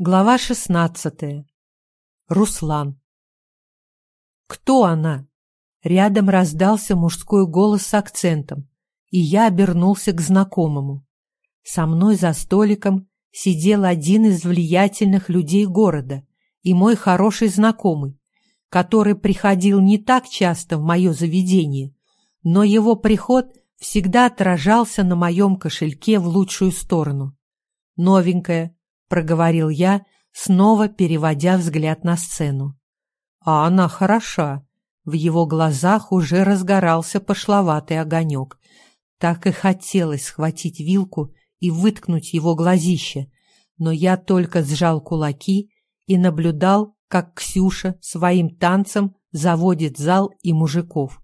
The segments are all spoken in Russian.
Глава шестнадцатая. Руслан. «Кто она?» Рядом раздался мужской голос с акцентом, и я обернулся к знакомому. Со мной за столиком сидел один из влиятельных людей города и мой хороший знакомый, который приходил не так часто в мое заведение, но его приход всегда отражался на моем кошельке в лучшую сторону. Новенькая, — проговорил я, снова переводя взгляд на сцену. «А она хороша». В его глазах уже разгорался пошловатый огонек. Так и хотелось схватить вилку и выткнуть его глазище, но я только сжал кулаки и наблюдал, как Ксюша своим танцем заводит зал и мужиков.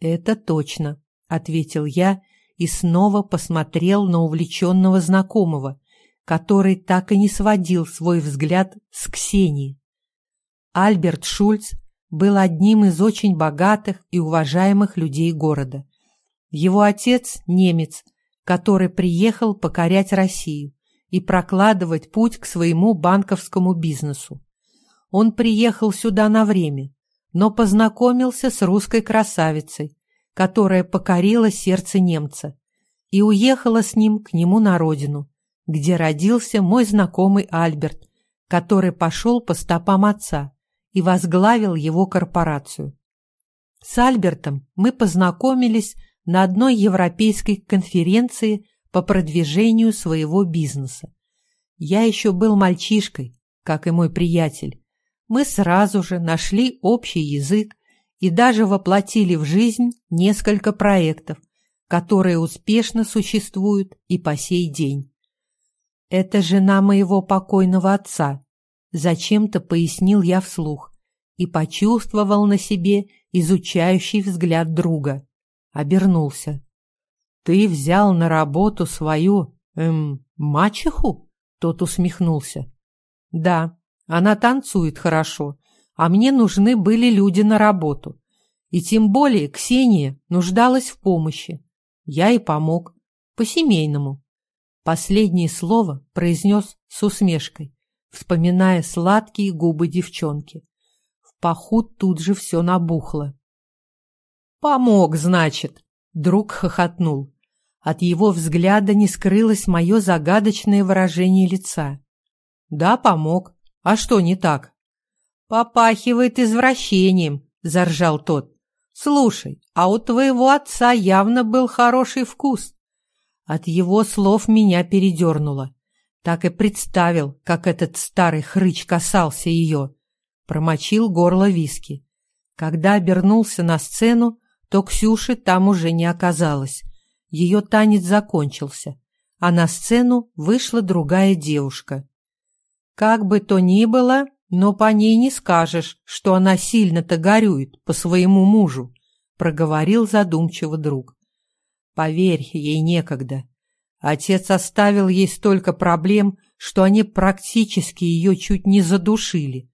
«Это точно», — ответил я и снова посмотрел на увлеченного знакомого, который так и не сводил свой взгляд с Ксении. Альберт Шульц был одним из очень богатых и уважаемых людей города. Его отец – немец, который приехал покорять Россию и прокладывать путь к своему банковскому бизнесу. Он приехал сюда на время, но познакомился с русской красавицей, которая покорила сердце немца, и уехала с ним к нему на родину, где родился мой знакомый Альберт, который пошел по стопам отца и возглавил его корпорацию. С Альбертом мы познакомились на одной европейской конференции по продвижению своего бизнеса. Я еще был мальчишкой, как и мой приятель. Мы сразу же нашли общий язык и даже воплотили в жизнь несколько проектов, которые успешно существуют и по сей день. «Это жена моего покойного отца», — зачем-то пояснил я вслух и почувствовал на себе изучающий взгляд друга. Обернулся. «Ты взял на работу свою, эм, мачеху?» Тот усмехнулся. «Да, она танцует хорошо, а мне нужны были люди на работу. И тем более Ксения нуждалась в помощи. Я и помог. По-семейному. Последнее слово произнес с усмешкой, вспоминая сладкие губы девчонки. В паху тут же все набухло. «Помог, значит!» — друг хохотнул. От его взгляда не скрылось мое загадочное выражение лица. «Да, помог. А что не так?» «Попахивает извращением», — заржал тот. «Слушай, а у твоего отца явно был хороший вкус. От его слов меня передернуло. Так и представил, как этот старый хрыч касался ее. Промочил горло виски. Когда обернулся на сцену, то Ксюши там уже не оказалось. Ее танец закончился, а на сцену вышла другая девушка. Как бы то ни было, но по ней не скажешь, что она сильно-то горюет по своему мужу, проговорил задумчиво друг. Поверь, ей некогда. Отец оставил ей столько проблем, что они практически ее чуть не задушили.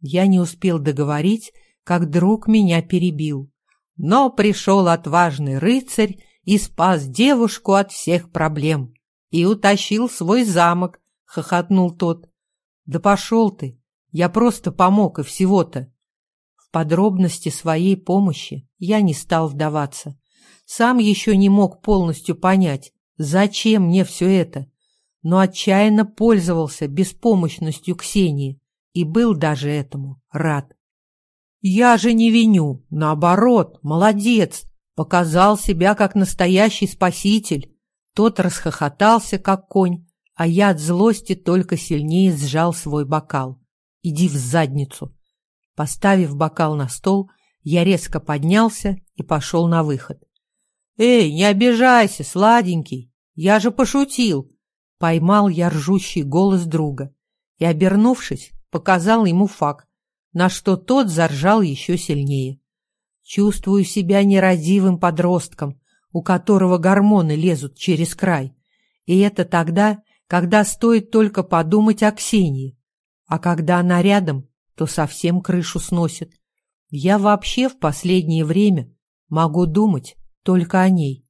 Я не успел договорить, как друг меня перебил. Но пришел отважный рыцарь и спас девушку от всех проблем. И утащил свой замок, — хохотнул тот. Да пошел ты, я просто помог и всего-то. В подробности своей помощи я не стал вдаваться. Сам еще не мог полностью понять, зачем мне все это, но отчаянно пользовался беспомощностью Ксении и был даже этому рад. Я же не виню, наоборот, молодец, показал себя как настоящий спаситель. Тот расхохотался, как конь, а я от злости только сильнее сжал свой бокал. Иди в задницу. Поставив бокал на стол, я резко поднялся и пошел на выход. «Эй, не обижайся, сладенький! Я же пошутил!» Поймал я ржущий голос друга и, обернувшись, показал ему факт, на что тот заржал еще сильнее. Чувствую себя нерадивым подростком, у которого гормоны лезут через край. И это тогда, когда стоит только подумать о Ксении. А когда она рядом, то совсем крышу сносит. Я вообще в последнее время могу думать только о ней.